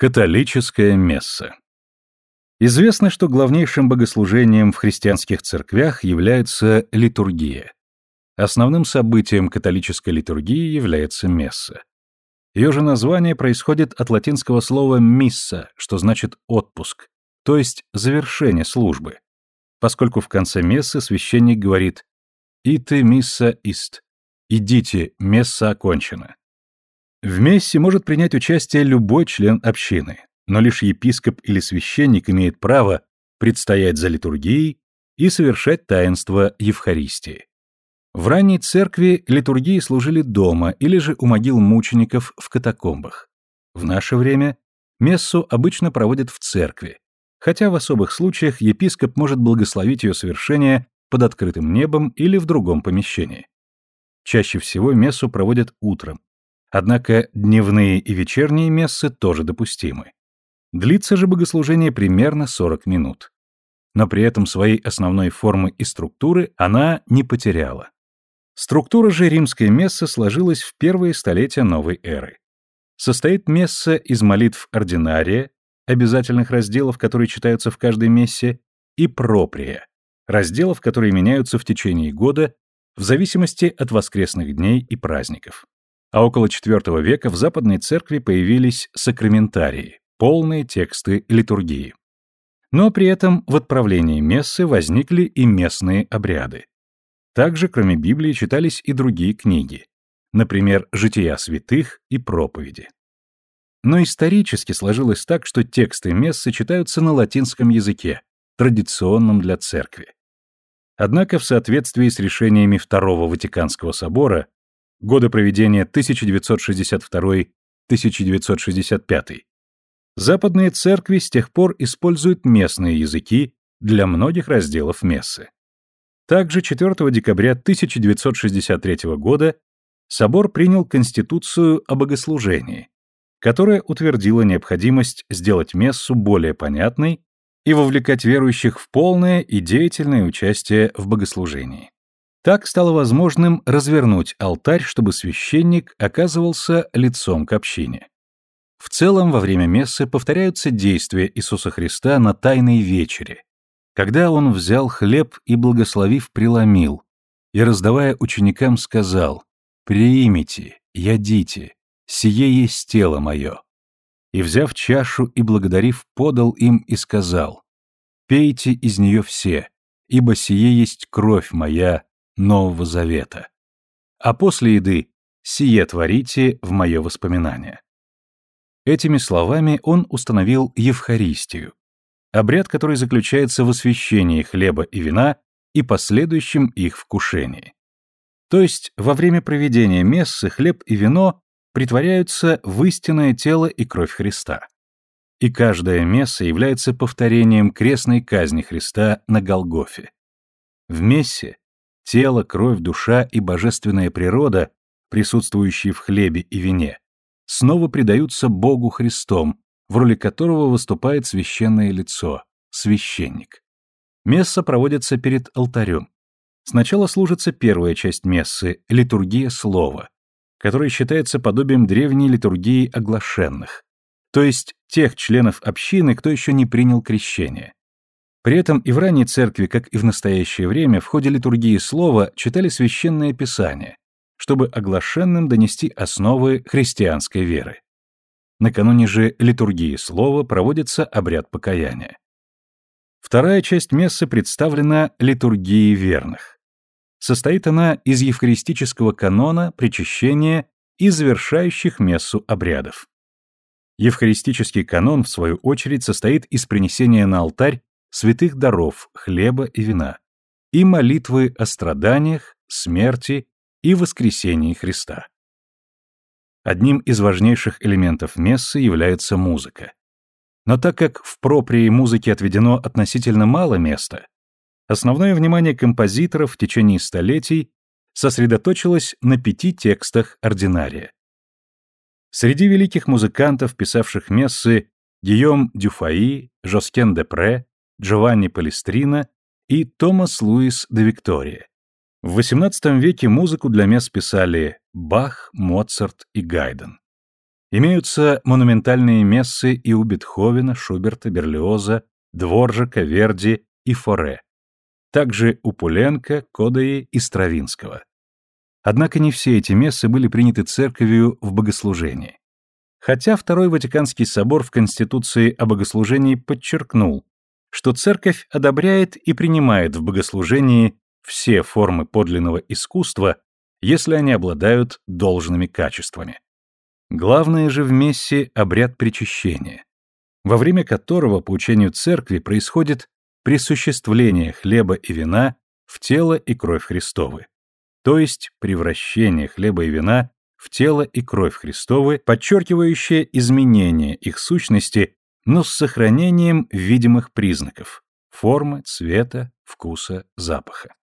Католическая месса Известно, что главнейшим богослужением в христианских церквях является литургия. Основным событием католической литургии является месса. Ее же название происходит от латинского слова «мисса», что значит «отпуск», то есть завершение службы. Поскольку в конце мессы священник говорит «Ите мисса ист» – «Идите, месса окончена». В мессе может принять участие любой член общины, но лишь епископ или священник имеет право предстоять за литургией и совершать таинство Евхаристии. В ранней церкви литургии служили дома или же у могил мучеников в катакомбах. В наше время мессу обычно проводят в церкви, хотя в особых случаях епископ может благословить ее совершение под открытым небом или в другом помещении. Чаще всего мессу проводят утром, Однако дневные и вечерние мессы тоже допустимы. Длится же богослужение примерно 40 минут. Но при этом своей основной формы и структуры она не потеряла. Структура же римской мессы сложилась в первые столетия новой эры. Состоит месса из молитв ординария, обязательных разделов, которые читаются в каждой мессе, и проприя, разделов, которые меняются в течение года в зависимости от воскресных дней и праздников а около IV века в Западной Церкви появились сакраментарии, полные тексты литургии. Но при этом в отправлении мессы возникли и местные обряды. Также, кроме Библии, читались и другие книги, например, «Жития святых» и «Проповеди». Но исторически сложилось так, что тексты мессы читаются на латинском языке, традиционном для церкви. Однако в соответствии с решениями Второго Ватиканского собора годы проведения 1962-1965, западные церкви с тех пор используют местные языки для многих разделов мессы. Также 4 декабря 1963 года собор принял Конституцию о богослужении, которая утвердила необходимость сделать мессу более понятной и вовлекать верующих в полное и деятельное участие в богослужении. Так стало возможным развернуть алтарь, чтобы священник оказывался лицом к общине. В целом, во время мессы повторяются действия Иисуса Христа на Тайной вечере, когда Он взял хлеб и, благословив, преломил, и, раздавая ученикам, сказал «Приимите, ядите, сие есть тело мое». И, взяв чашу и благодарив, подал им и сказал «Пейте из нее все, ибо сие есть кровь моя, Нового Завета. А после еды «Сие творите в мое воспоминание». Этими словами он установил Евхаристию, обряд, который заключается в освящении хлеба и вина и последующем их вкушении. То есть во время проведения мессы хлеб и вино притворяются в истинное тело и кровь Христа. И каждая месса является повторением крестной казни Христа на Голгофе. В мессе тело, кровь, душа и божественная природа, присутствующие в хлебе и вине, снова предаются Богу Христом, в роли которого выступает священное лицо, священник. Месса проводится перед алтарем. Сначала служится первая часть мессы, литургия слова, которая считается подобием древней литургии оглашенных, то есть тех членов общины, кто еще не принял крещение. При этом и в ранней церкви, как и в настоящее время, в ходе литургии слова читали священное писание, чтобы оглашенным донести основы христианской веры. Накануне же литургии слова проводится обряд покаяния. Вторая часть мессы представлена литургией верных. Состоит она из евхаристического канона, причащения и завершающих мессу обрядов. Евхаристический канон, в свою очередь, состоит из принесения на алтарь святых даров, хлеба и вина, и молитвы о страданиях, смерти и воскресении Христа. Одним из важнейших элементов мессы является музыка. Но так как в проприи музыки отведено относительно мало места, основное внимание композиторов в течение столетий сосредоточилось на пяти текстах ординария. Среди великих музыкантов, писавших мессы, Гийом Дюфаи, Жоскен де Пре, Джованни Палестрина и Томас Луис де Виктория. В XVIII веке музыку для мест писали Бах, Моцарт и Гайден. Имеются монументальные мессы и у Бетховена, Шуберта, Берлиоза, Дворжака, Верди и Форе. Также у Пуленко, Кодаи и Стравинского. Однако не все эти мессы были приняты церковью в богослужении. Хотя Второй Ватиканский собор в Конституции о богослужении подчеркнул, что церковь одобряет и принимает в богослужении все формы подлинного искусства, если они обладают должными качествами. Главное же в мессе обряд причащения, во время которого, по учению церкви, происходит присуществление хлеба и вина в тело и кровь Христовы, то есть превращение хлеба и вина в тело и кровь Христовы, подчеркивающее изменение их сущности, но с сохранением видимых признаков – формы, цвета, вкуса, запаха.